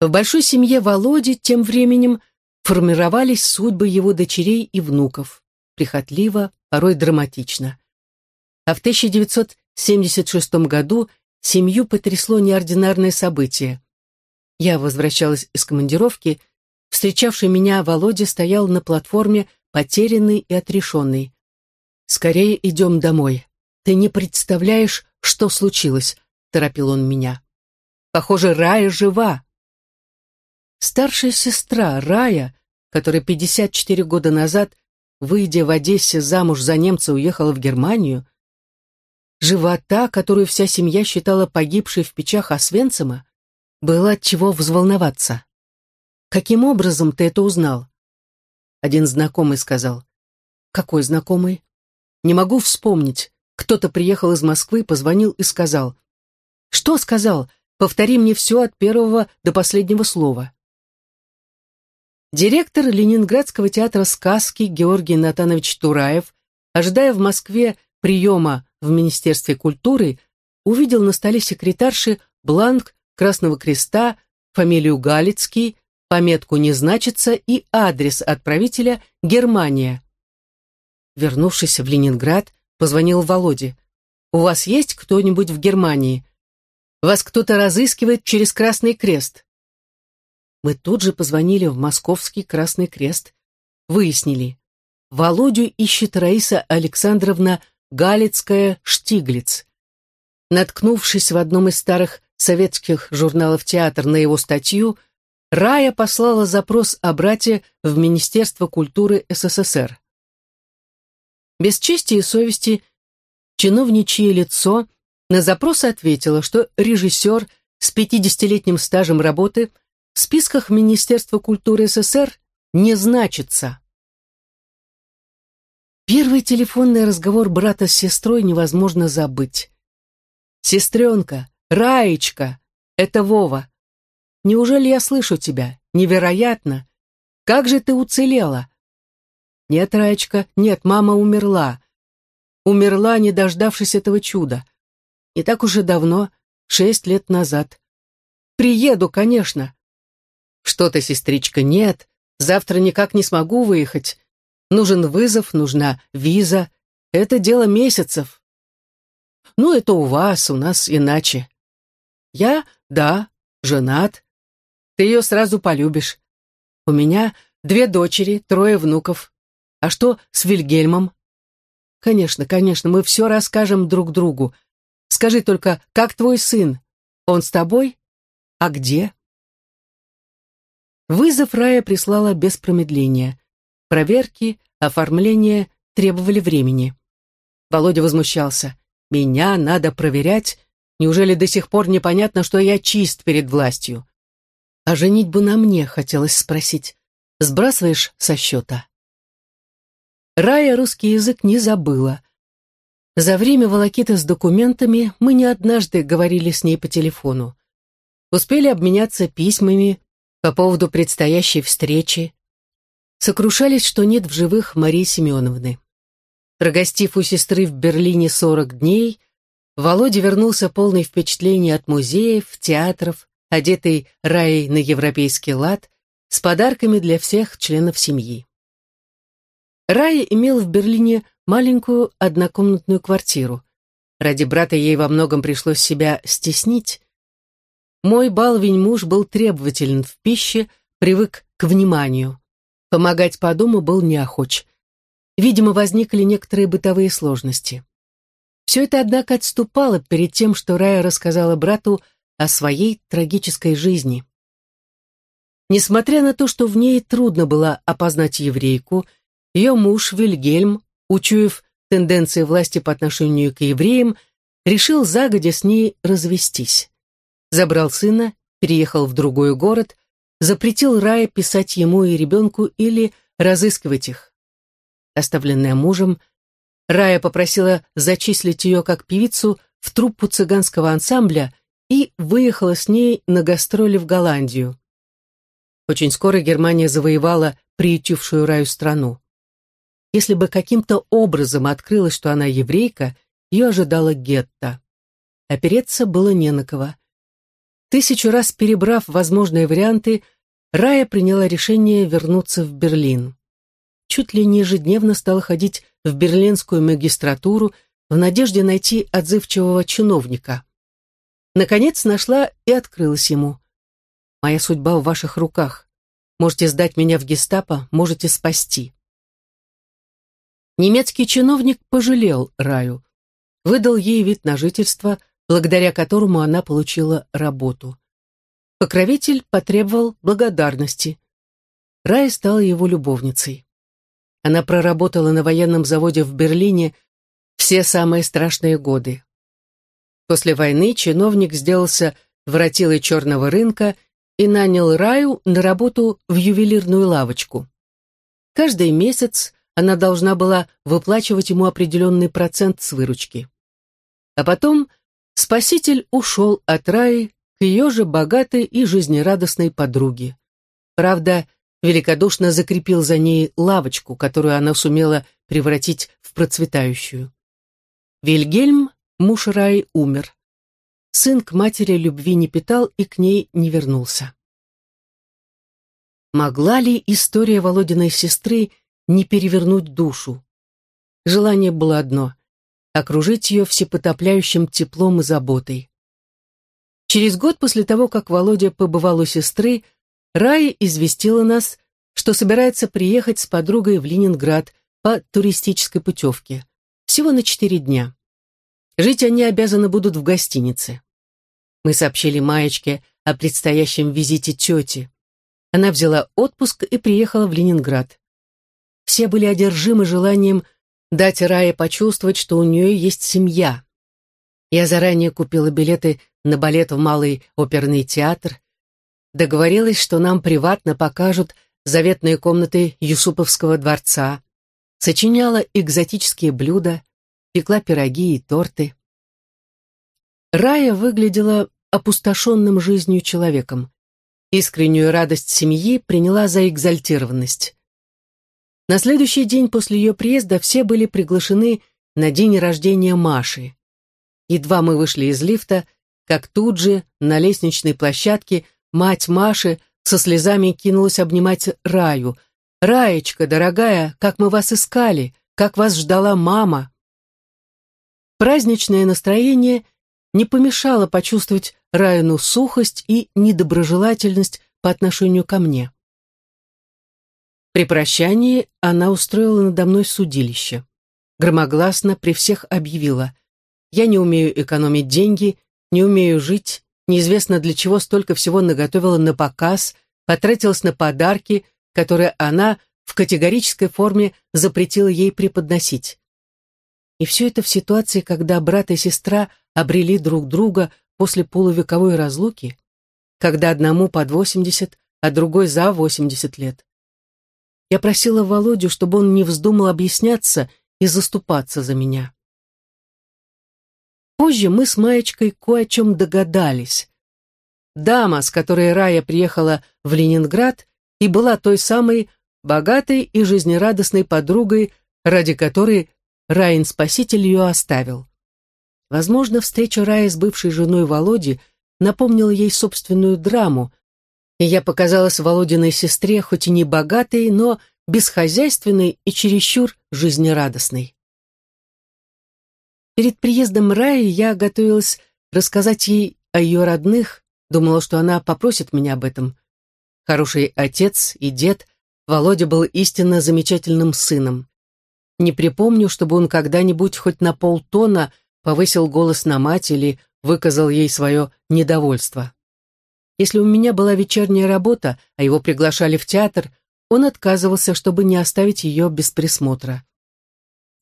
В большой семье Володи тем временем формировались судьбы его дочерей и внуков, прихотливо, порой драматично. А в 1976 году семью потрясло неординарное событие. Я возвращалась из командировки, встречавший меня Володя стоял на платформе, потерянный и отрешенный. «Скорее идем домой. Ты не представляешь, что случилось», — торопил он меня. «Похоже, Рая жива». Старшая сестра Рая, которая 54 года назад, выйдя в Одессе замуж за немца, уехала в Германию, жива та, которую вся семья считала погибшей в печах Освенцима, было от чего взволноваться. «Каким образом ты это узнал?» Один знакомый сказал. «Какой знакомый?» «Не могу вспомнить. Кто-то приехал из Москвы, позвонил и сказал. «Что сказал? Повтори мне все от первого до последнего слова». Директор Ленинградского театра сказки Георгий Натанович Тураев, ожидая в Москве приема в Министерстве культуры, увидел на столе секретарши бланк Красного Креста, фамилию Галицкий, пометку «Не значится» и адрес отправителя «Германия». Вернувшись в Ленинград, позвонил Володе. «У вас есть кто-нибудь в Германии? Вас кто-то разыскивает через Красный Крест?» Мы тут же позвонили в Московский Красный Крест. Выяснили. Володю ищет Раиса Александровна Галицкая-Штиглиц. Наткнувшись в одном из старых советских журналов «Театр» на его статью, Рая послала запрос о брате в Министерство культуры СССР. Без чести и совести чиновничье лицо на запрос ответило, что режиссер с 50-летним стажем работы в списках Министерства культуры СССР не значится. Первый телефонный разговор брата с сестрой невозможно забыть. «Сестренка, Раечка, это Вова. Неужели я слышу тебя? Невероятно! Как же ты уцелела?» «Нет, Раечка, нет, мама умерла. Умерла, не дождавшись этого чуда. Не так уж и давно, шесть лет назад. Приеду, конечно». «Что ты, сестричка, нет. Завтра никак не смогу выехать. Нужен вызов, нужна виза. Это дело месяцев. Ну, это у вас, у нас иначе. Я, да, женат. Ты ее сразу полюбишь. У меня две дочери, трое внуков. А что с Вильгельмом? Конечно, конечно, мы все расскажем друг другу. Скажи только, как твой сын? Он с тобой? А где? Вызов Рая прислала без промедления. Проверки, оформление требовали времени. Володя возмущался. «Меня надо проверять? Неужели до сих пор непонятно, что я чист перед властью?» «А женитьбу на мне?» — хотелось спросить. «Сбрасываешь со счета?» Рая русский язык не забыла. За время волокиты с документами мы не однажды говорили с ней по телефону. Успели обменяться письмами по поводу предстоящей встречи, сокрушались, что нет в живых Марии Семеновны. Прогостив у сестры в Берлине 40 дней, Володя вернулся полный впечатлений от музеев, театров, одетый Раей на европейский лад, с подарками для всех членов семьи. Рая имела в Берлине маленькую однокомнатную квартиру. Ради брата ей во многом пришлось себя стеснить. Мой балвень муж был требователен в пище, привык к вниманию. Помогать по дому был неохоч. Видимо, возникли некоторые бытовые сложности. Все это, однако, отступало перед тем, что Рая рассказала брату о своей трагической жизни. Несмотря на то, что в ней трудно было опознать еврейку, ее муж Вильгельм, учуяв тенденции власти по отношению к евреям, решил загодя с ней развестись. Забрал сына, переехал в другой город, запретил Рае писать ему и ребенку или разыскивать их. Оставленная мужем, Рая попросила зачислить ее как певицу в труппу цыганского ансамбля и выехала с ней на гастроли в Голландию. Очень скоро Германия завоевала приютившую Раю страну. Если бы каким-то образом открылось, что она еврейка, ее ожидала гетто. Опереться было не на кого. Тысячу раз перебрав возможные варианты, Рая приняла решение вернуться в Берлин. Чуть ли не ежедневно стала ходить в берлинскую магистратуру в надежде найти отзывчивого чиновника. Наконец нашла и открылась ему. «Моя судьба в ваших руках. Можете сдать меня в гестапо, можете спасти». Немецкий чиновник пожалел Раю, выдал ей вид на жительство, благодаря которому она получила работу. Покровитель потребовал благодарности. Рая стала его любовницей. Она проработала на военном заводе в Берлине все самые страшные годы. После войны чиновник сделался воротилой черного рынка и нанял Раю на работу в ювелирную лавочку. Каждый месяц она должна была выплачивать ему определенный процент с выручки. А потом спаситель ушел от Раи к ее же богатой и жизнерадостной подруге. Правда, великодушно закрепил за ней лавочку, которую она сумела превратить в процветающую. Вильгельм, муж Раи, умер. Сын к матери любви не питал и к ней не вернулся. Могла ли история Володиной сестры не перевернуть душу? Желание было одно — окружить ее всепотопляющим теплом и заботой. Через год после того, как Володя побывал у сестры, Рая известила нас, что собирается приехать с подругой в Ленинград по туристической путевке. Всего на четыре дня. Жить они обязаны будут в гостинице. Мы сообщили Маечке о предстоящем визите тети. Она взяла отпуск и приехала в Ленинград. Все были одержимы желанием дать Рае почувствовать, что у нее есть семья. Я заранее купила билеты на балет в Малый оперный театр, договорилась, что нам приватно покажут заветные комнаты Юсуповского дворца, сочиняла экзотические блюда, пекла пироги и торты. Рая выглядела опустошенным жизнью человеком. Искреннюю радость семьи приняла за экзальтированность. На следующий день после ее приезда все были приглашены на день рождения Маши. Едва мы вышли из лифта, как тут же на лестничной площадке мать Маши со слезами кинулась обнимать Раю. «Раечка, дорогая, как мы вас искали, как вас ждала мама!» Праздничное настроение не помешало почувствовать Райну сухость и недоброжелательность по отношению ко мне. При прощании она устроила надо мной судилище. Громогласно при всех объявила «Я не умею экономить деньги, не умею жить, неизвестно для чего столько всего наготовила на показ, потратилась на подарки, которые она в категорической форме запретила ей преподносить. И все это в ситуации, когда брат и сестра обрели друг друга после полувековой разлуки, когда одному под 80, а другой за 80 лет. Я просила Володю, чтобы он не вздумал объясняться и заступаться за меня. Позже мы с Маечкой кое о чем догадались. Дама, с которой Рая приехала в Ленинград, и была той самой богатой и жизнерадостной подругой, ради которой Раин-спаситель ее оставил. Возможно, встреча Раи с бывшей женой Володи напомнила ей собственную драму, и я показалась Володиной сестре хоть и не богатой, но бесхозяйственной и чересчур жизнерадостной. Перед приездом Раи я готовилась рассказать ей о ее родных, думала, что она попросит меня об этом. Хороший отец и дед, Володя был истинно замечательным сыном. Не припомню, чтобы он когда-нибудь хоть на полтона повысил голос на мать или выказал ей свое недовольство. Если у меня была вечерняя работа, а его приглашали в театр, он отказывался, чтобы не оставить ее без присмотра.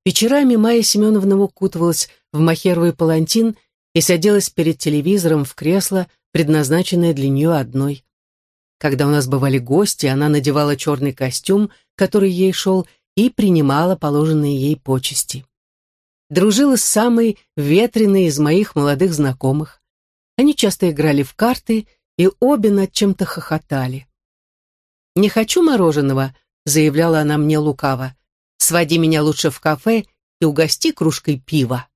Вечерами Майя Семеновна укутывалась в махеровый палантин и садилась перед телевизором в кресло, предназначенное для нее одной. Когда у нас бывали гости, она надевала черный костюм, который ей шел, и принимала положенные ей почести. Дружила с самой ветреной из моих молодых знакомых. Они часто играли в карты и обе над чем-то хохотали. «Не хочу мороженого», — заявляла она мне лукаво. Своди меня лучше в кафе и угости кружкой пива.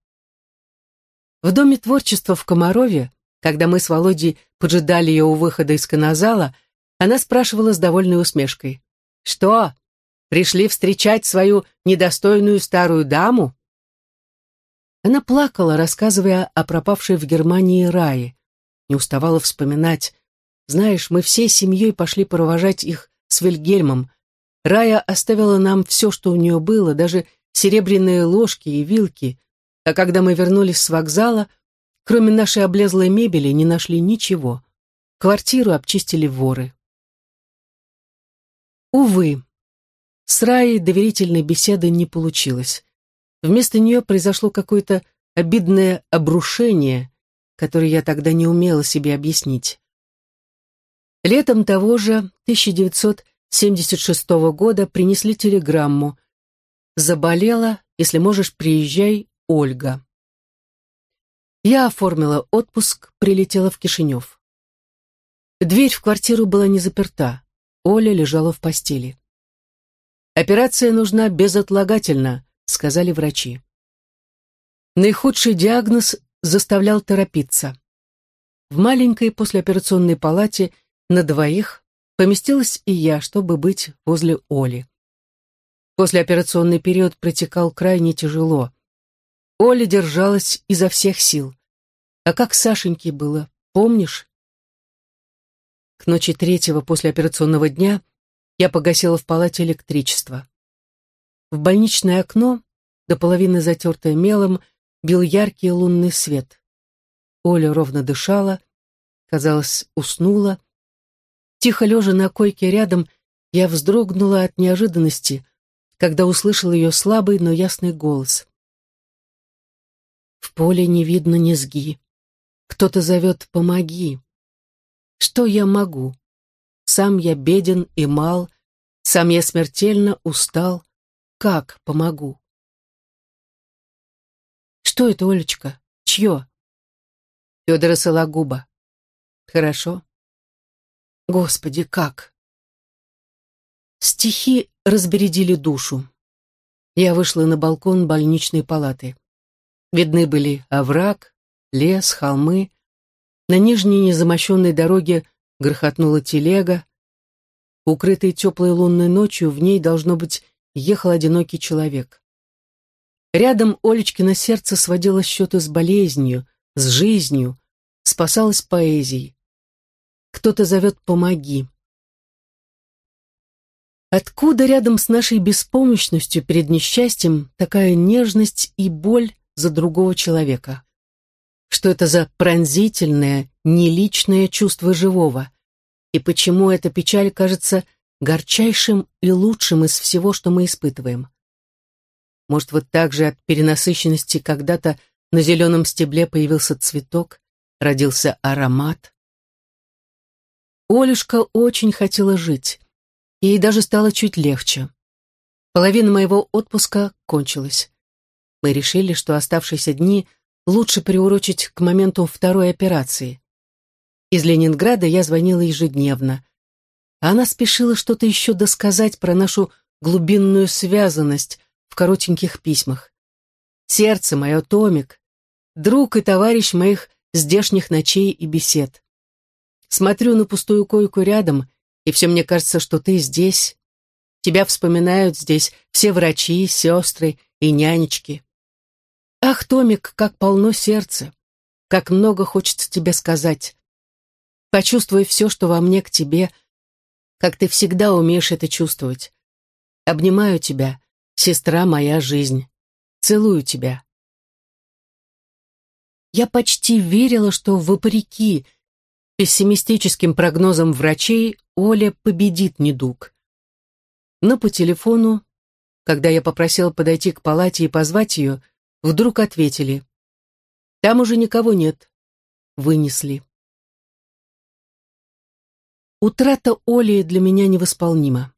В Доме творчества в Комарове, когда мы с Володей поджидали ее у выхода из каназала, она спрашивала с довольной усмешкой. «Что, пришли встречать свою недостойную старую даму?» Она плакала, рассказывая о пропавшей в Германии Рае. Не уставала вспоминать. «Знаешь, мы всей семьей пошли провожать их с Вильгельмом. Рая оставила нам все, что у нее было, даже серебряные ложки и вилки, а когда мы вернулись с вокзала, кроме нашей облезлой мебели, не нашли ничего. Квартиру обчистили воры. Увы, с Раей доверительной беседы не получилось. Вместо нее произошло какое-то обидное обрушение, которое я тогда не умела себе объяснить. Летом того же 1976 года принесли телеграмму «Заболела, если можешь, приезжай, Ольга». Я оформила отпуск, прилетела в Кишинев. Дверь в квартиру была не заперта. Оля лежала в постели. «Операция нужна безотлагательно», — сказали врачи. Наихудший диагноз заставлял торопиться. В маленькой послеоперационной палате на двоих поместилась и я, чтобы быть возле Оли. Послеоперационный период протекал крайне тяжело. Оля держалась изо всех сил. А как Сашеньке было, помнишь? К ночи третьего послеоперационного дня я погасила в палате электричество. В больничное окно, до половины затертое мелом, бил яркий лунный свет. Оля ровно дышала, казалось, уснула. Тихо лежа на койке рядом, я вздрогнула от неожиданности, когда услышал ее слабый, но ясный голос. В поле не видно низги. Кто-то зовет «помоги». Что я могу? Сам я беден и мал, сам я смертельно устал. Как помогу? Что это, Олечка? Чье? Федора Сологуба. Хорошо. Господи, как? Стихи разбередили душу. Я вышла на балкон больничной палаты. Видны были овраг, лес, холмы, на нижней незамощенной дороге грохотнула телега. Укрытый теплой лунной ночью, в ней, должно быть, ехал одинокий человек. Рядом Олечкино сердце сводило счеты с болезнью, с жизнью, спасалось поэзией. Кто-то зовет «помоги». Откуда рядом с нашей беспомощностью перед несчастьем такая нежность и боль за другого человека? Что это за пронзительное, неличное чувство живого? И почему эта печаль кажется горчайшим и лучшим из всего, что мы испытываем? Может, вот так же от перенасыщенности когда-то на зеленом стебле появился цветок, родился аромат? Олюшка очень хотела жить. Ей даже стало чуть легче. Половина моего отпуска кончилась. Мы решили, что оставшиеся дни лучше приурочить к моменту второй операции. Из Ленинграда я звонила ежедневно. Она спешила что-то еще досказать про нашу глубинную связанность в коротеньких письмах. Сердце мое, Томик, друг и товарищ моих здешних ночей и бесед. Смотрю на пустую койку рядом, и все мне кажется, что ты здесь. Тебя вспоминают здесь все врачи, сестры и нянечки. Ах, Томик, как полно сердца, как много хочется тебе сказать. Почувствуй все, что во мне к тебе, как ты всегда умеешь это чувствовать. Обнимаю тебя, сестра моя жизнь. Целую тебя. Я почти верила, что вопреки пессимистическим прогнозам врачей Оля победит недуг. Но по телефону, когда я попросил подойти к палате и позвать ее, Вдруг ответили. Там уже никого нет. Вынесли. Утрата Оли для меня невосполнима.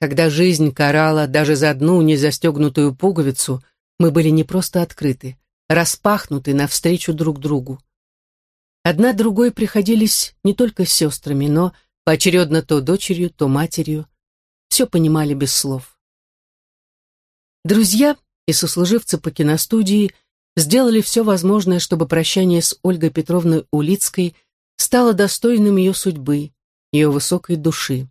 Когда жизнь карала даже за одну незастегнутую пуговицу, мы были не просто открыты, распахнуты навстречу друг другу. Одна другой приходились не только сестрами, но поочередно то дочерью, то матерью. Все понимали без слов. Друзья и сослуживцы по киностудии сделали все возможное, чтобы прощание с Ольгой Петровной Улицкой стало достойным ее судьбы, ее высокой души.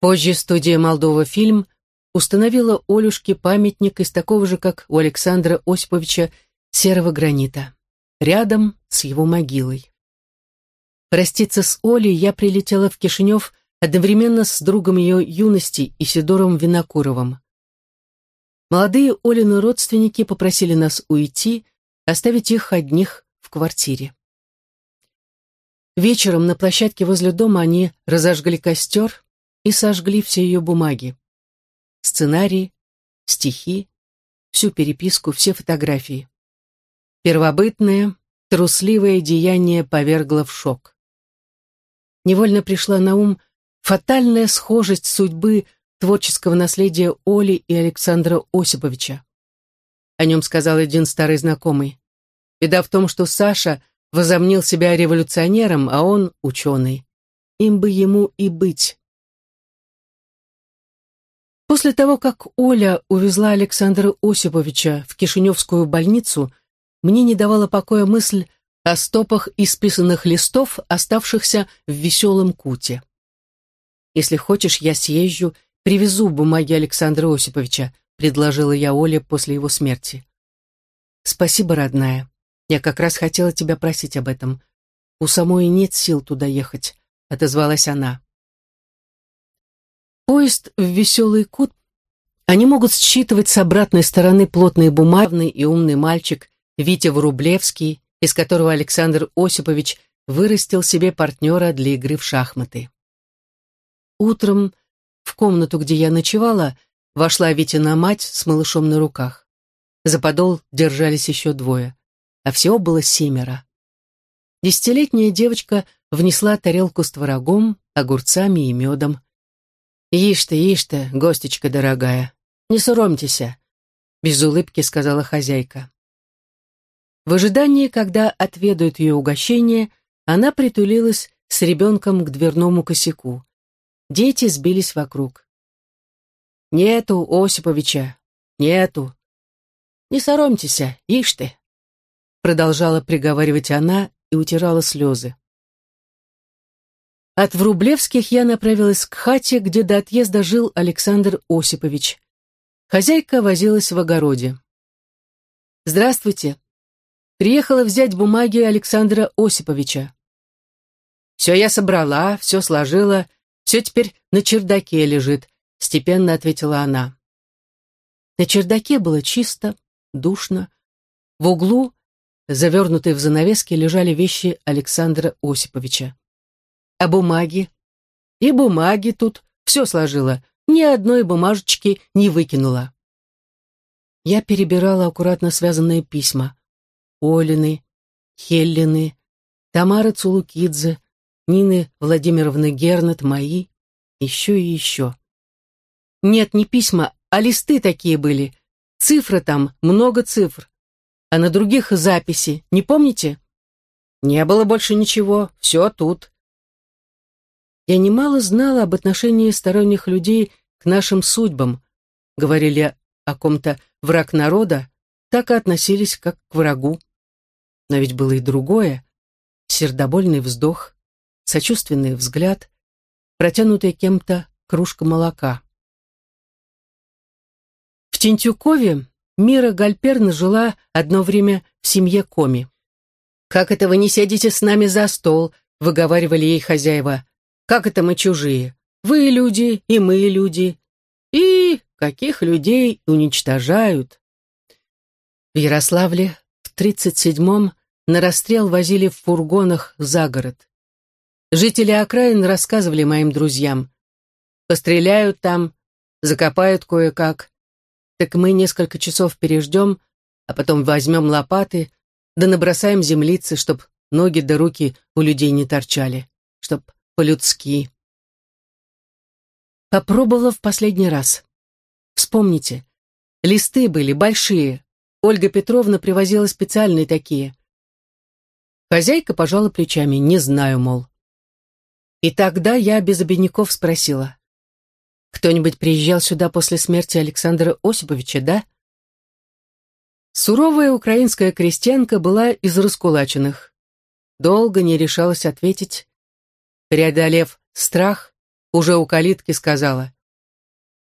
Позже студия «Молдова фильм» установила Олюшке памятник из такого же, как у Александра Осиповича, серого гранита, рядом с его могилой. Проститься с Олей я прилетела в Кишинев одновременно с другом ее юности Исидором Винокуровым. Молодые Олины родственники попросили нас уйти, оставить их одних в квартире. Вечером на площадке возле дома они разожгли костер и сожгли все ее бумаги. Сценарии, стихи, всю переписку, все фотографии. Первобытное, трусливое деяние повергло в шок. Невольно пришла на ум фатальная схожесть судьбы творческого наследия Оли и Александра Осиповича. О нем сказал один старый знакомый. Беда в том, что Саша возомнил себя революционером, а он ученый. Им бы ему и быть. После того, как Оля увезла Александра Осиповича в Кишиневскую больницу, мне не давала покоя мысль о стопах исписанных листов, оставшихся в веселом куте. Если хочешь, я съезжу «Привезу бумаги Александра Осиповича», — предложила я Оле после его смерти. «Спасибо, родная. Я как раз хотела тебя просить об этом. У самой нет сил туда ехать», — отозвалась она. Поезд в веселый кут они могут считывать с обратной стороны плотный бумажный и умный мальчик Витя Врублевский, из которого Александр Осипович вырастил себе партнера для игры в шахматы. Утром в комнату, где я ночевала, вошла Витина мать с малышом на руках. За подол держались еще двое, а всего было семеро. Десятилетняя девочка внесла тарелку с творогом, огурцами и медом. «Ишь ты, ишь ты, гостечка дорогая, не суромьтесь», — без улыбки сказала хозяйка. В ожидании, когда отведают ее угощение, она притулилась с ребенком к дверному косяку. Дети сбились вокруг. «Нету Осиповича, нету. Не соромьтесь, ишь ты!» Продолжала приговаривать она и утирала слезы. От Врублевских я направилась к хате, где до отъезда жил Александр Осипович. Хозяйка возилась в огороде. «Здравствуйте. Приехала взять бумаги Александра Осиповича». «Все я собрала, все сложила, все теперь на чердаке лежит», — степенно ответила она. На чердаке было чисто, душно. В углу, завернутые в занавески, лежали вещи Александра Осиповича. А бумаги? И бумаги тут все сложила, ни одной бумажечки не выкинула. Я перебирала аккуратно связанные письма. Олины, Хеллины, Тамары Цулукидзе, Нины Владимировны Гернет, мои, еще и еще. Нет, не письма, а листы такие были. Цифры там, много цифр. А на других записи, не помните? Не было больше ничего, все тут. Я немало знала об отношении сторонних людей к нашим судьбам. Говорили о ком-то враг народа, так и относились как к врагу. Но ведь было и другое. Сердобольный вздох, сочувственный взгляд, протянутая кем-то кружка молока. В Тентюкове Мира Гальперна жила одно время в семье Коми. «Как это вы не сядете с нами за стол?» — выговаривали ей хозяева. «Как это мы чужие? Вы люди, и мы люди. И каких людей уничтожают?» В Ярославле в 37-м на расстрел возили в фургонах за город. Жители окраин рассказывали моим друзьям. Постреляют там, закопают кое-как. Так мы несколько часов переждем, а потом возьмем лопаты, да набросаем землицы, чтоб ноги да руки у людей не торчали, чтоб по-людски. Попробовала в последний раз. Вспомните, листы были большие. Ольга Петровна привозила специальные такие. Хозяйка пожала плечами, не знаю, мол. И тогда я без обиняков спросила. «Кто-нибудь приезжал сюда после смерти Александра Осиповича, да?» Суровая украинская крестьянка была из раскулаченных. долго не решалась ответить. Преодолев страх, уже у калитки сказала.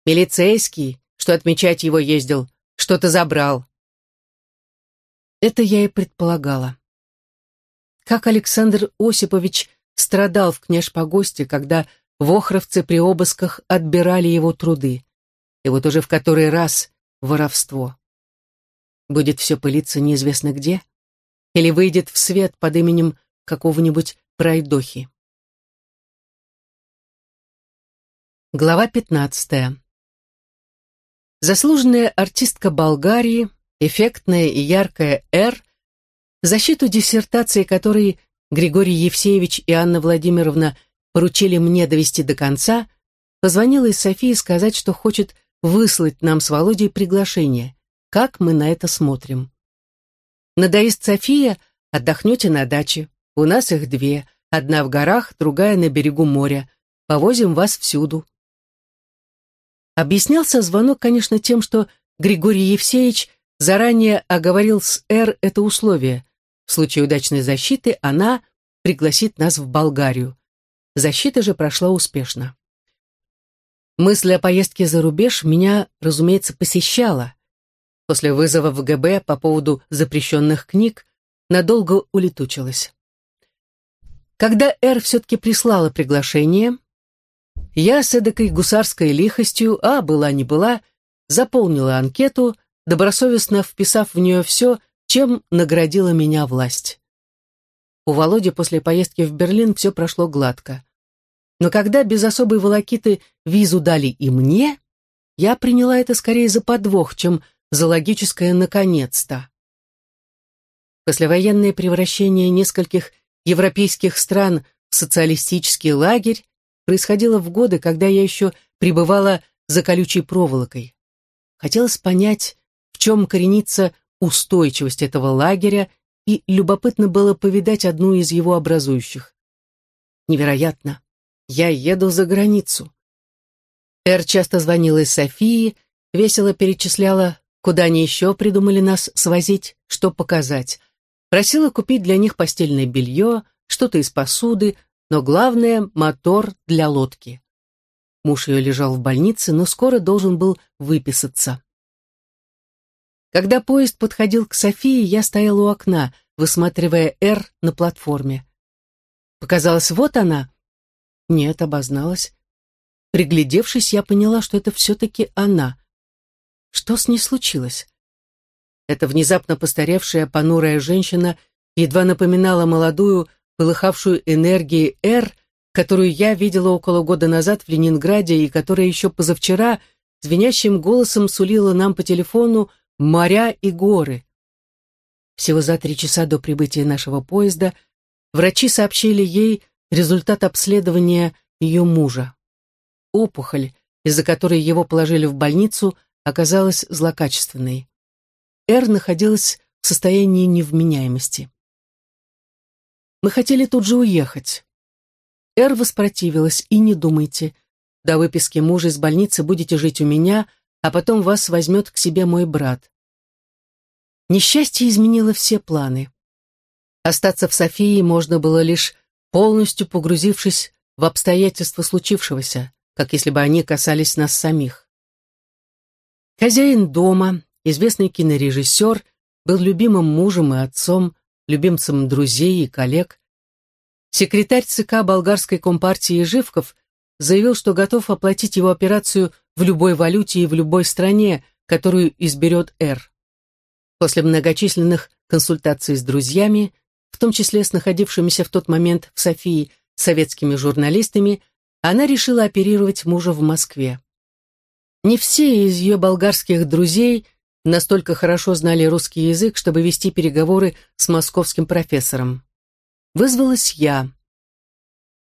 «Милицейский, что отмечать его ездил, что-то забрал». Это я и предполагала. Как Александр Осипович страдал в княж-погосте, когда вохровцы при обысках отбирали его труды. И вот уже в который раз воровство. Будет все пылиться неизвестно где? Или выйдет в свет под именем какого-нибудь пройдохи? Глава пятнадцатая. Заслуженная артистка Болгарии, эффектная и яркая Р, защиту диссертации которой Григорий Евсеевич и Анна Владимировна поручили мне довести до конца, позвонила из Софии сказать, что хочет выслать нам с Володей приглашение. Как мы на это смотрим? Надоест София, отдохнете на даче. У нас их две, одна в горах, другая на берегу моря. Повозим вас всюду. Объяснялся звонок, конечно, тем, что Григорий Евсеевич заранее оговорил с Эр это условие. В случае удачной защиты она пригласит нас в Болгарию. Защита же прошла успешно. Мысль о поездке за рубеж меня, разумеется, посещала. После вызова в ГБ по поводу запрещенных книг надолго улетучилась. Когда Эр все-таки прислала приглашение, я с эдакой гусарской лихостью, а была не была, заполнила анкету, добросовестно вписав в нее все, чем наградила меня власть. У Володи после поездки в Берлин все прошло гладко. Но когда без особой волокиты визу дали и мне, я приняла это скорее за подвох, чем за логическое «наконец-то». Послевоенное превращение нескольких европейских стран в социалистический лагерь происходило в годы, когда я еще пребывала за колючей проволокой. Хотелось понять, в чем коренится устойчивость этого лагеря, и любопытно было повидать одну из его образующих. Невероятно. Я еду за границу. Эр часто звонила из Софии, весело перечисляла, куда они еще придумали нас свозить, что показать. Просила купить для них постельное белье, что-то из посуды, но главное — мотор для лодки. Муж ее лежал в больнице, но скоро должен был выписаться. Когда поезд подходил к Софии, я стояла у окна, высматривая «Р» на платформе. Показалось, вот она. Нет, обозналась. Приглядевшись, я поняла, что это все-таки она. Что с ней случилось? Эта внезапно постаревшая, понурая женщина едва напоминала молодую, полыхавшую энергией «Р», которую я видела около года назад в Ленинграде и которая еще позавчера звенящим голосом сулила нам по телефону моря и горы. Всего за три часа до прибытия нашего поезда врачи сообщили ей результат обследования ее мужа. Опухоль, из-за которой его положили в больницу, оказалась злокачественной. Эр находилась в состоянии невменяемости. Мы хотели тут же уехать. Эр воспротивилась, и не думайте. До выписки мужа из больницы будете жить у меня, а потом вас возьмет к себе мой брат. Несчастье изменило все планы. Остаться в Софии можно было лишь полностью погрузившись в обстоятельства случившегося, как если бы они касались нас самих. Хозяин дома, известный кинорежиссер, был любимым мужем и отцом, любимцем друзей и коллег. Секретарь ЦК болгарской компартии Живков заявил, что готов оплатить его операцию в любой валюте и в любой стране, которую изберет Р. После многочисленных консультаций с друзьями, в том числе с находившимися в тот момент в Софии советскими журналистами, она решила оперировать мужа в Москве. Не все из ее болгарских друзей настолько хорошо знали русский язык, чтобы вести переговоры с московским профессором. Вызвалась я.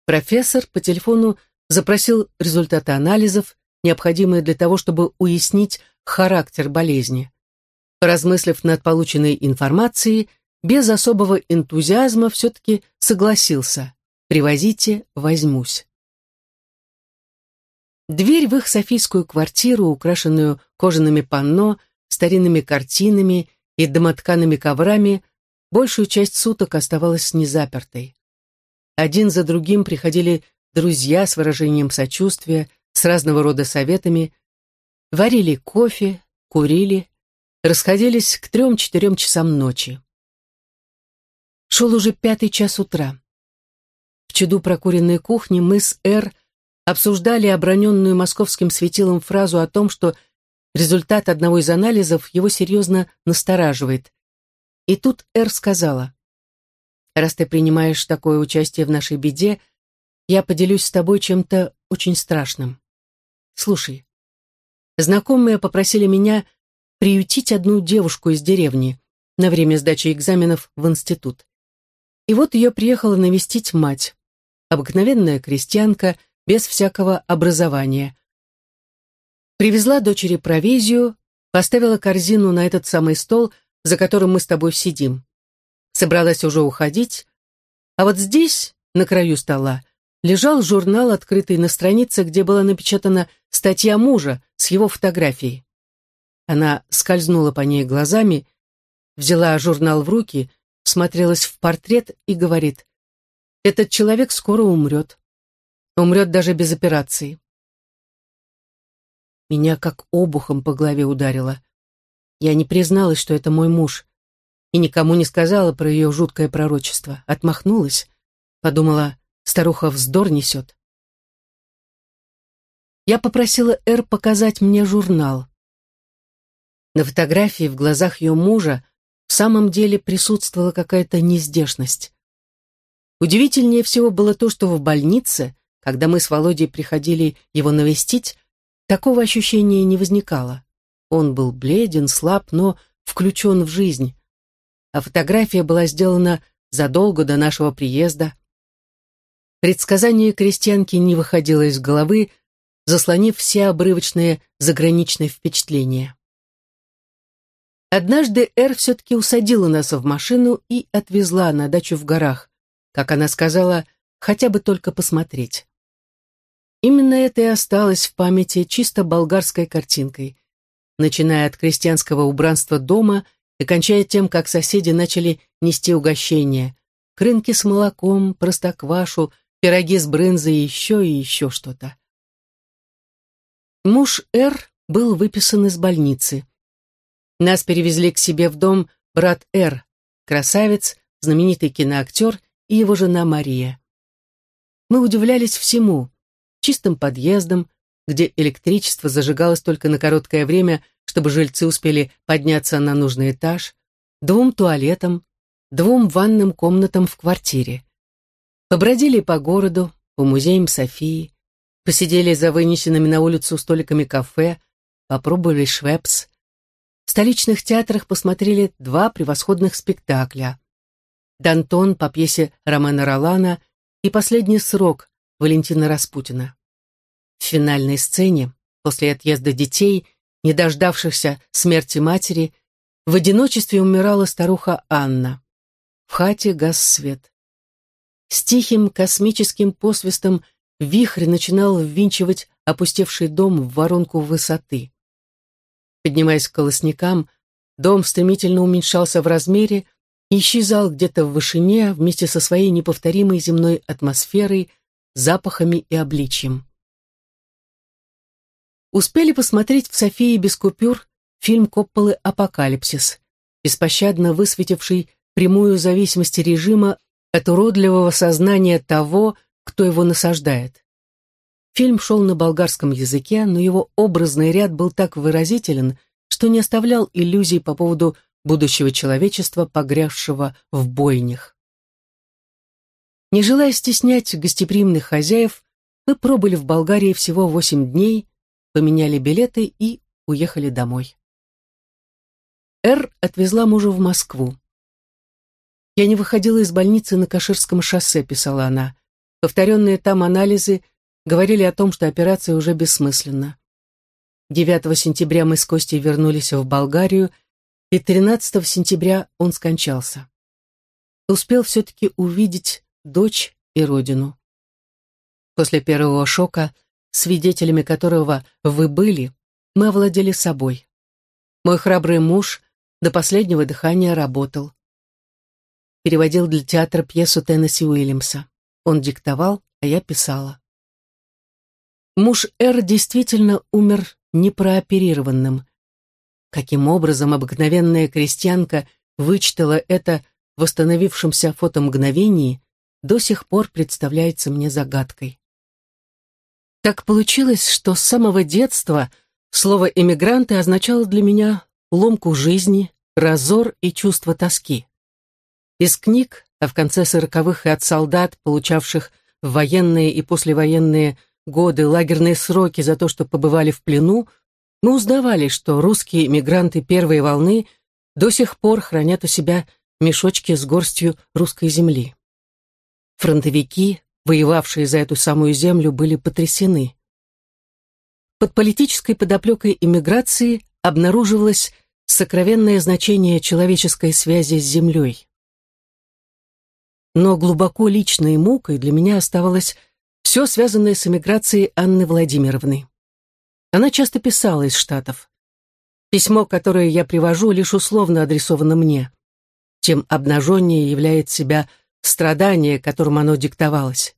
Профессор по телефону запросил результаты анализов, необходимые для того, чтобы уяснить характер болезни. Поразмыслив над полученной информацией, без особого энтузиазма все-таки согласился. «Привозите, возьмусь». Дверь в их софийскую квартиру, украшенную кожаными панно, старинными картинами и домоткаными коврами, большую часть суток оставалась незапертой. Один за другим приходили друзья с выражением сочувствия, с разного рода советами, варили кофе, курили, расходились к трем-четырем часам ночи. Шел уже пятый час утра. В чаду прокуренной кухни мы с Эр обсуждали оброненную московским светилом фразу о том, что результат одного из анализов его серьезно настораживает. И тут Эр сказала, «Раз ты принимаешь такое участие в нашей беде, я поделюсь с тобой чем-то очень страшным. Слушай, знакомые попросили меня приютить одну девушку из деревни на время сдачи экзаменов в институт. И вот ее приехала навестить мать. Обыкновенная крестьянка, без всякого образования. Привезла дочери провизию, поставила корзину на этот самый стол, за которым мы с тобой сидим. Собралась уже уходить, а вот здесь, на краю стола, лежал журнал, открытый на странице, где была напечатана статья мужа с его фотографией. Она скользнула по ней глазами, взяла журнал в руки смотрелась в портрет и говорит, «Этот человек скоро умрет. Умрет даже без операции». Меня как обухом по голове ударило. Я не призналась, что это мой муж, и никому не сказала про ее жуткое пророчество. Отмахнулась, подумала, старуха вздор несет. Я попросила Эр показать мне журнал. На фотографии в глазах ее мужа в самом деле присутствовала какая-то нездешность. Удивительнее всего было то, что в больнице, когда мы с Володей приходили его навестить, такого ощущения не возникало. Он был бледен, слаб, но включен в жизнь. А фотография была сделана задолго до нашего приезда. Предсказание крестьянки не выходило из головы, заслонив все обрывочные заграничные впечатления. Однажды Эр все-таки усадила нас в машину и отвезла на дачу в горах, как она сказала, хотя бы только посмотреть. Именно это и осталось в памяти чисто болгарской картинкой, начиная от крестьянского убранства дома и кончая тем, как соседи начали нести угощения, крынки с молоком, простоквашу, пироги с брынзой и еще и еще что-то. Муж Эр был выписан из больницы. Нас перевезли к себе в дом брат Р, красавец, знаменитый киноактер и его жена Мария. Мы удивлялись всему, чистым подъездом, где электричество зажигалось только на короткое время, чтобы жильцы успели подняться на нужный этаж, двум туалетам, двум ванным комнатам в квартире. Побродили по городу, по музеям Софии, посидели за вынесенными на улицу столиками кафе, попробовали швепс, в столичных театрах посмотрели два превосходных спектакля. «Дантон» по пьесе Романа Ролана и «Последний срок» Валентина Распутина. В финальной сцене, после отъезда детей, не дождавшихся смерти матери, в одиночестве умирала старуха Анна. В хате гас свет. С тихим космическим посвистом вихрь начинал ввинчивать опустевший дом в воронку высоты. Поднимаясь к колосникам, дом стремительно уменьшался в размере и исчезал где-то в вышине вместе со своей неповторимой земной атмосферой, запахами и обличьем. Успели посмотреть в Софии без купюр фильм Копполы «Апокалипсис», беспощадно высветивший прямую зависимость режима от уродливого сознания того, кто его насаждает. Фильм шел на болгарском языке, но его образный ряд был так выразителен, что не оставлял иллюзий по поводу будущего человечества, погрязшего в бойнях. Не желая стеснять гостеприимных хозяев, мы пробыли в Болгарии всего восемь дней, поменяли билеты и уехали домой. Эр отвезла мужа в Москву. «Я не выходила из больницы на Каширском шоссе», — писала она. «Повторенные там анализы — говорили о том, что операция уже бессмысленна. 9 сентября мы с Костей вернулись в Болгарию, и 13 сентября он скончался. Успел все-таки увидеть дочь и родину. После первого шока, свидетелями которого вы были, мы овладели собой. Мой храбрый муж до последнего дыхания работал. переводил для театра пьесу Теннесси Уильямса. Он диктовал, а я писала. Муж Эр действительно умер непрооперированным. Каким образом обыкновенная крестьянка вычитала это в восстановившемся фотомгновении, до сих пор представляется мне загадкой. Так получилось, что с самого детства слово «эмигранты» означало для меня ломку жизни, разор и чувство тоски. Из книг, а в конце сороковых и от солдат, получавших в военные и послевоенные годы лагерные сроки за то, что побывали в плену, мы узнавали, что русские эмигранты первой волны до сих пор хранят у себя мешочки с горстью русской земли. Фронтовики, воевавшие за эту самую землю, были потрясены. Под политической подоплекой иммиграции обнаруживалось сокровенное значение человеческой связи с землей. Но глубоко личной мукой для меня оставалось все связанное с эмиграцией Анны Владимировны. Она часто писала из Штатов. Письмо, которое я привожу, лишь условно адресовано мне. Тем обнаженнее являет себя страдание, которым оно диктовалось.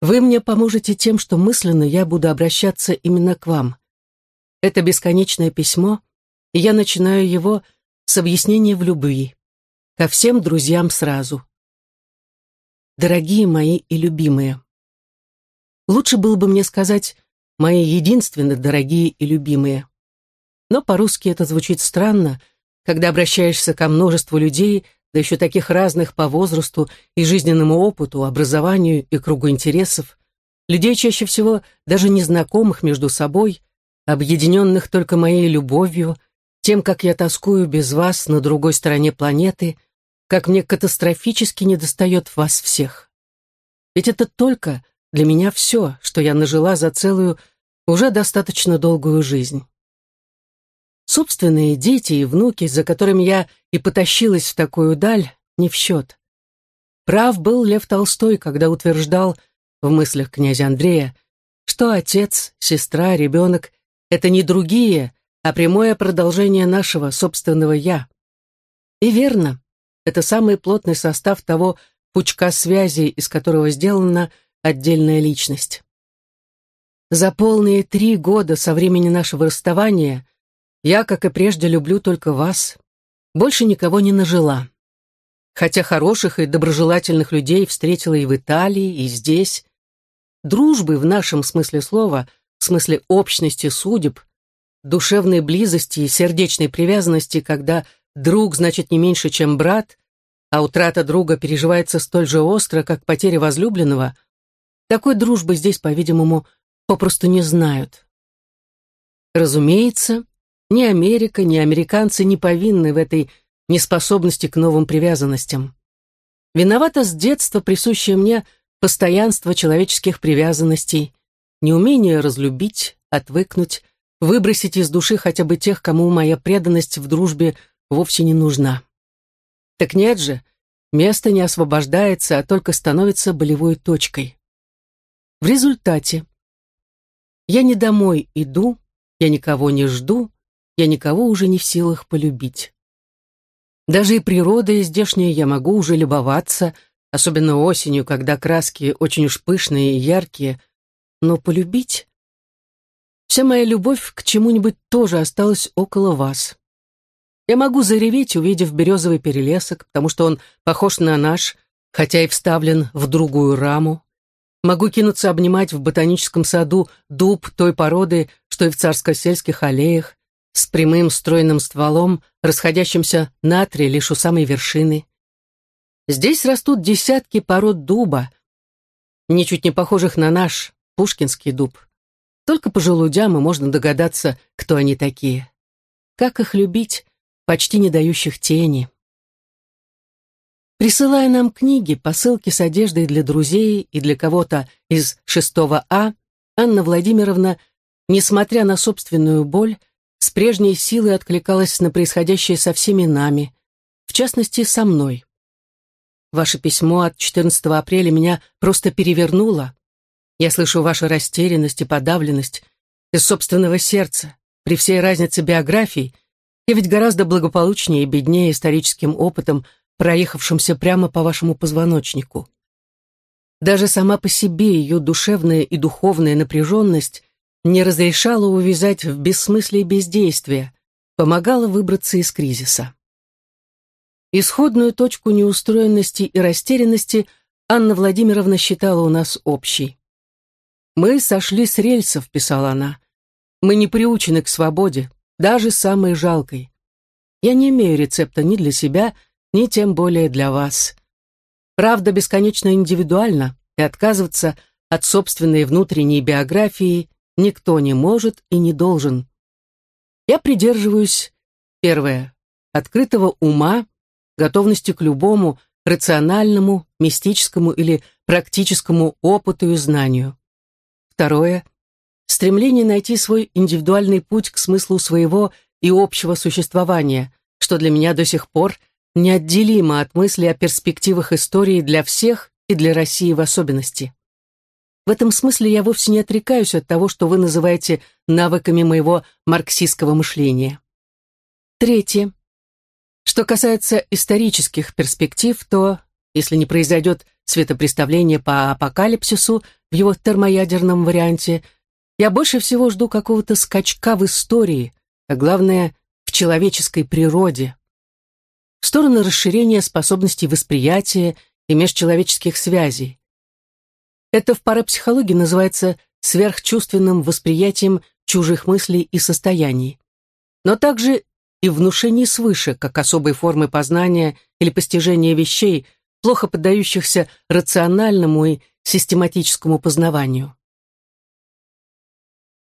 Вы мне поможете тем, что мысленно я буду обращаться именно к вам. Это бесконечное письмо, и я начинаю его с объяснения в любви. Ко всем друзьям сразу. Дорогие мои и любимые. Лучше было бы мне сказать «мои единственно дорогие и любимые». Но по-русски это звучит странно, когда обращаешься ко множеству людей, да еще таких разных по возрасту и жизненному опыту, образованию и кругу интересов, людей чаще всего даже незнакомых между собой, объединенных только моей любовью, тем, как я тоскую без вас на другой стороне планеты, как мне катастрофически недостает вас всех. Ведь это только для меня все, что я нажила за целую, уже достаточно долгую жизнь. Собственные дети и внуки, за которыми я и потащилась в такую даль, не в счет. Прав был Лев Толстой, когда утверждал в мыслях князя Андрея, что отец, сестра, ребенок — это не другие, а прямое продолжение нашего собственного «я». И верно, это самый плотный состав того пучка связей, из которого сделана отдельная личность. За полные три года со времени нашего расставания я, как и прежде, люблю только вас. Больше никого не нажила. Хотя хороших и доброжелательных людей встретила и в Италии, и здесь. Дружбы в нашем смысле слова, в смысле общности судеб, душевной близости и сердечной привязанности, когда друг значит не меньше, чем брат, а утрата друга переживается столь же остро, как потеря возлюбленного, такой дружбы здесь, по-видимому, попросту не знают. Разумеется, ни Америка, ни американцы не повинны в этой неспособности к новым привязанностям. Виновата с детства присущее мне постоянство человеческих привязанностей, неумение разлюбить, отвыкнуть, выбросить из души хотя бы тех, кому моя преданность в дружбе вовсе не нужна. Так нет же, место не освобождается, а только становится болевой точкой. В результате я не домой иду, я никого не жду, я никого уже не в силах полюбить. Даже и природой здешней я могу уже любоваться, особенно осенью, когда краски очень уж пышные и яркие, но полюбить... Вся моя любовь к чему-нибудь тоже осталась около вас. Я могу зареветь, увидев березовый перелесок, потому что он похож на наш, хотя и вставлен в другую раму. Могу кинуться обнимать в ботаническом саду дуб той породы, что и в царско-сельских аллеях, с прямым стройным стволом, расходящимся на три лишь у самой вершины. Здесь растут десятки пород дуба, ничуть не похожих на наш пушкинский дуб. Только по желудям и можно догадаться, кто они такие. Как их любить, почти не дающих тени. Присылая нам книги, посылки с одеждой для друзей и для кого-то из 6 А, Анна Владимировна, несмотря на собственную боль, с прежней силой откликалась на происходящее со всеми нами, в частности, со мной. Ваше письмо от 14 апреля меня просто перевернуло. Я слышу вашу растерянность и подавленность из собственного сердца. При всей разнице биографий я ведь гораздо благополучнее и беднее историческим опытом проехавшим прямо по вашему позвоночнику. Даже сама по себе ее душевная и духовная напряженность не разрешала увязать в бессмыслие бездействия, помогала выбраться из кризиса. Исходную точку неустроенности и растерянности Анна Владимировна считала у нас общей. «Мы сошли с рельсов», — писала она. «Мы не приучены к свободе, даже самой жалкой. Я не имею рецепта ни для себя, ни тем более для вас. Правда бесконечно индивидуальна, и отказываться от собственной внутренней биографии никто не может и не должен. Я придерживаюсь, первое, открытого ума, готовности к любому рациональному, мистическому или практическому опыту и знанию. Второе, стремление найти свой индивидуальный путь к смыслу своего и общего существования, что для меня до сих пор неотделимо от мысли о перспективах истории для всех и для России в особенности. В этом смысле я вовсе не отрекаюсь от того, что вы называете навыками моего марксистского мышления. Третье. Что касается исторических перспектив, то, если не произойдет светопреставление по апокалипсису в его термоядерном варианте, я больше всего жду какого-то скачка в истории, а главное, в человеческой природе. В сторону расширения способностей восприятия и межчеловеческих связей, это в парапсихологии называется сверхчувственным восприятием чужих мыслей и состояний. Но также и внушение свыше, как особой формы познания или постижения вещей, плохо поддающихся рациональному и систематическому познаванию.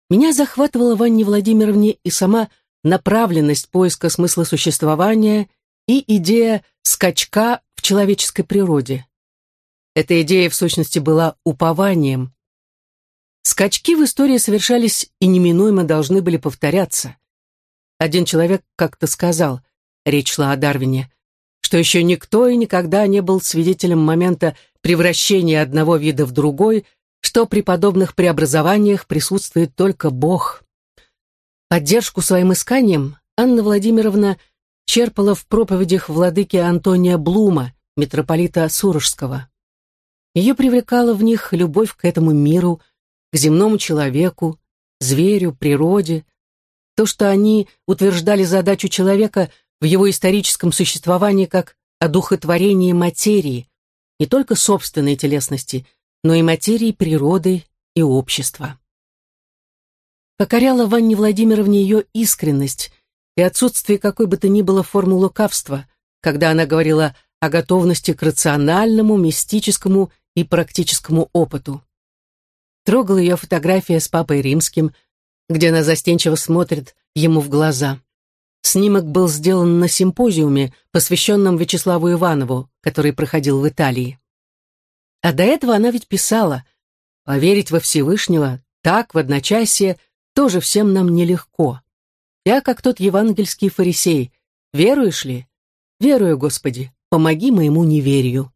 Меня захватывала в Анне Владимировне и сама направленность поиска смысла существования и идея скачка в человеческой природе. Эта идея, в сущности, была упованием. Скачки в истории совершались и неминуемо должны были повторяться. Один человек как-то сказал, речь шла о Дарвине, что еще никто и никогда не был свидетелем момента превращения одного вида в другой, что при подобных преобразованиях присутствует только Бог. Поддержку своим исканиям Анна Владимировна черпала в проповедях владыки Антония Блума, митрополита Сурожского. Ее привлекала в них любовь к этому миру, к земному человеку, зверю, природе, то, что они утверждали задачу человека в его историческом существовании как одухотворение материи, не только собственной телесности, но и материи природы и общества. Покоряла Ванне Владимировне ее искренность и отсутствие какой бы то ни было формы лукавства, когда она говорила о готовности к рациональному, мистическому и практическому опыту. Трогала ее фотография с папой римским, где она застенчиво смотрит ему в глаза. Снимок был сделан на симпозиуме, посвященном Вячеславу Иванову, который проходил в Италии. А до этого она ведь писала «Поверить во Всевышнего так, в одночасье, тоже всем нам нелегко. Я, как тот евангельский фарисей, веруешь ли? Верую, Господи, помоги моему неверию».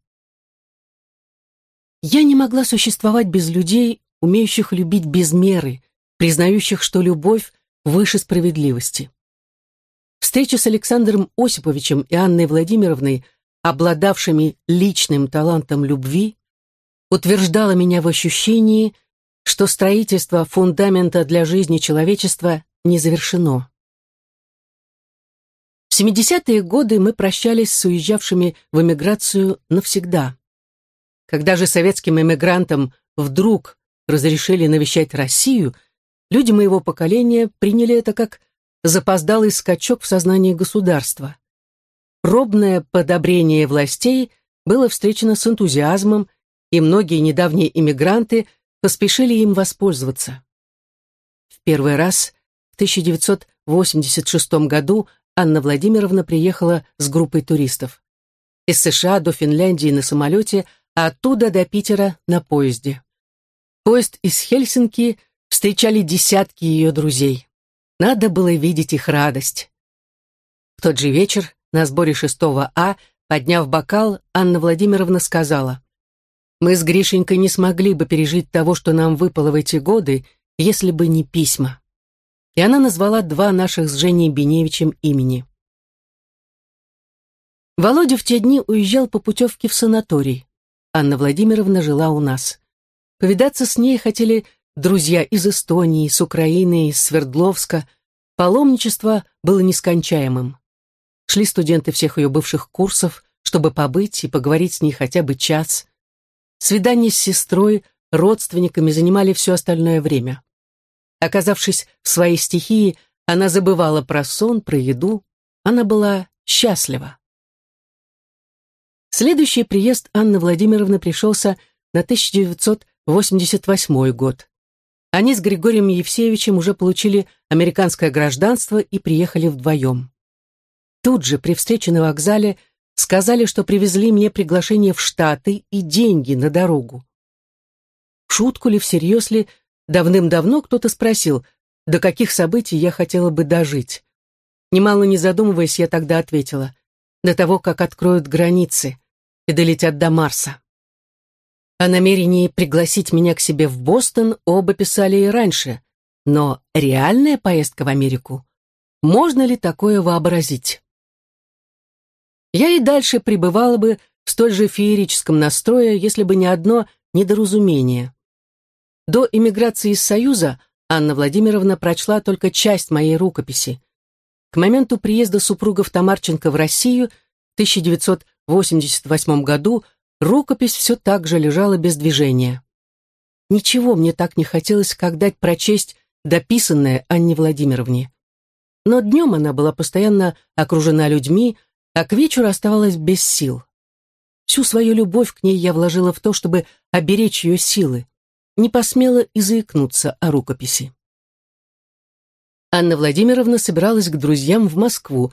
Я не могла существовать без людей, умеющих любить без меры, признающих, что любовь выше справедливости. Встреча с Александром Осиповичем и Анной Владимировной, обладавшими личным талантом любви, утверждала меня в ощущении, что строительство фундамента для жизни человечества не завершено. В 70-е годы мы прощались с уезжавшими в эмиграцию навсегда. Когда же советским эмигрантам вдруг разрешили навещать Россию, люди моего поколения приняли это как запоздалый скачок в сознании государства. Пробное подобрение властей было встречено с энтузиазмом, и многие недавние иммигранты поспешили им воспользоваться. В первый раз в 1986 году Анна Владимировна приехала с группой туристов. Из США до Финляндии на самолете – а оттуда до Питера на поезде. Поезд из Хельсинки встречали десятки ее друзей. Надо было видеть их радость. В тот же вечер на сборе 6 А, подняв бокал, Анна Владимировна сказала, «Мы с Гришенькой не смогли бы пережить того, что нам выпало в эти годы, если бы не письма». И она назвала два наших с Женей Беневичем имени. Володя в те дни уезжал по путевке в санаторий. Анна Владимировна жила у нас. Повидаться с ней хотели друзья из Эстонии, с Украины, из Свердловска. Паломничество было нескончаемым. Шли студенты всех ее бывших курсов, чтобы побыть и поговорить с ней хотя бы час. Свидания с сестрой, родственниками занимали все остальное время. Оказавшись в своей стихии, она забывала про сон, про еду. Она была счастлива. Следующий приезд Анны Владимировны пришелся на 1988 год. Они с Григорием Евсеевичем уже получили американское гражданство и приехали вдвоем. Тут же, при встрече на вокзале, сказали, что привезли мне приглашение в Штаты и деньги на дорогу. Шутку ли, всерьез ли, давным-давно кто-то спросил, до каких событий я хотела бы дожить. Немало не задумываясь, я тогда ответила, до того, как откроют границы и долетят до Марса. О намерении пригласить меня к себе в Бостон оба писали и раньше, но реальная поездка в Америку, можно ли такое вообразить? Я и дальше пребывала бы в столь же феерическом настрое, если бы не одно недоразумение. До эмиграции из Союза Анна Владимировна прочла только часть моей рукописи. К моменту приезда супругов Тамарченко в Россию в 1988 году рукопись все так же лежала без движения. Ничего мне так не хотелось, как дать прочесть дописанное Анне Владимировне. Но днем она была постоянно окружена людьми, а к вечеру оставалась без сил. Всю свою любовь к ней я вложила в то, чтобы оберечь ее силы, не посмела и заикнуться о рукописи. Анна Владимировна собиралась к друзьям в Москву,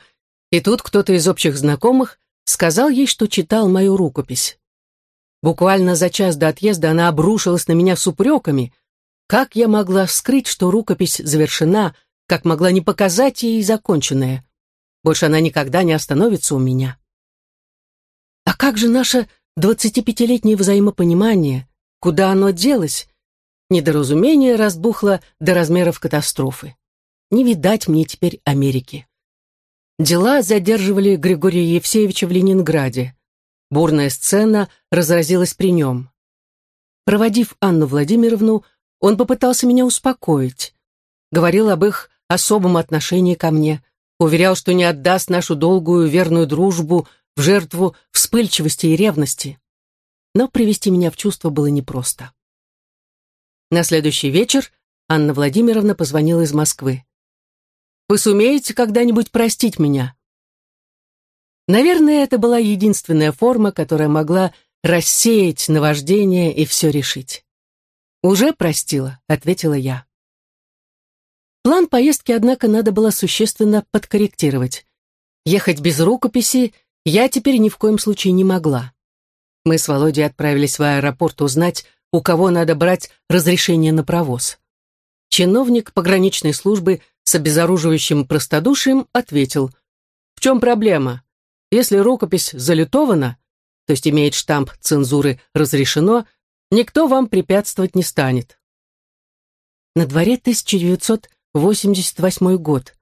и тут кто-то из общих знакомых сказал ей, что читал мою рукопись. Буквально за час до отъезда она обрушилась на меня с упреками. Как я могла скрыть, что рукопись завершена, как могла не показать ей законченное? Больше она никогда не остановится у меня. А как же наше двадцатипятилетнее взаимопонимание? Куда оно делось? Недоразумение разбухло до размеров катастрофы. Не видать мне теперь Америки. Дела задерживали Григория Евсеевича в Ленинграде. Бурная сцена разразилась при нем. Проводив Анну Владимировну, он попытался меня успокоить. Говорил об их особом отношении ко мне, уверял, что не отдаст нашу долгую верную дружбу в жертву вспыльчивости и ревности. Но привести меня в чувство было непросто. На следующий вечер Анна Владимировна позвонила из Москвы. «Вы сумеете когда-нибудь простить меня?» Наверное, это была единственная форма, которая могла рассеять наваждение и все решить. «Уже простила», — ответила я. План поездки, однако, надо было существенно подкорректировать. Ехать без рукописи я теперь ни в коем случае не могла. Мы с Володей отправились в аэропорт узнать, у кого надо брать разрешение на провоз. Чиновник пограничной службы с обезоруживающим простодушием ответил, «В чем проблема? Если рукопись залютована, то есть имеет штамп цензуры «разрешено», никто вам препятствовать не станет». На дворе 1988 год.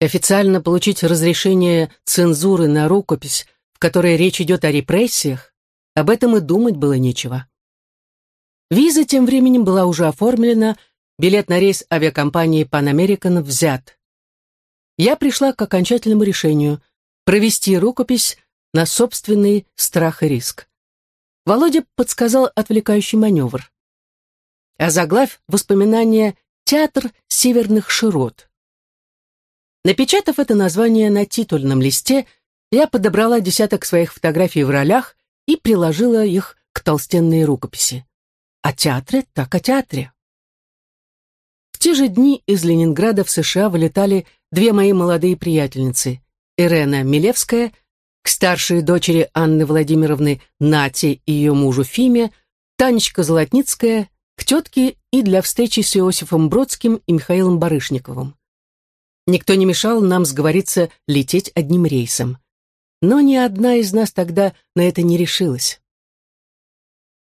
Официально получить разрешение цензуры на рукопись, в которой речь идет о репрессиях, об этом и думать было нечего. Виза тем временем была уже оформлена, билет на рейс авиакомпании Pan American взят. Я пришла к окончательному решению провести рукопись на собственный страх и риск. Володя подсказал отвлекающий маневр. А заглавь воспоминания «Театр северных широт». Напечатав это название на титульном листе, я подобрала десяток своих фотографий в ролях и приложила их к толстенной рукописи. О театре так о театре. Те же дни из Ленинграда в США вылетали две мои молодые приятельницы Ирена Милевская, к старшей дочери Анны Владимировны Нате и ее мужу Фиме, Танечка Золотницкая, к тетке и для встречи с Иосифом Бродским и Михаилом Барышниковым. Никто не мешал нам сговориться лететь одним рейсом. Но ни одна из нас тогда на это не решилась.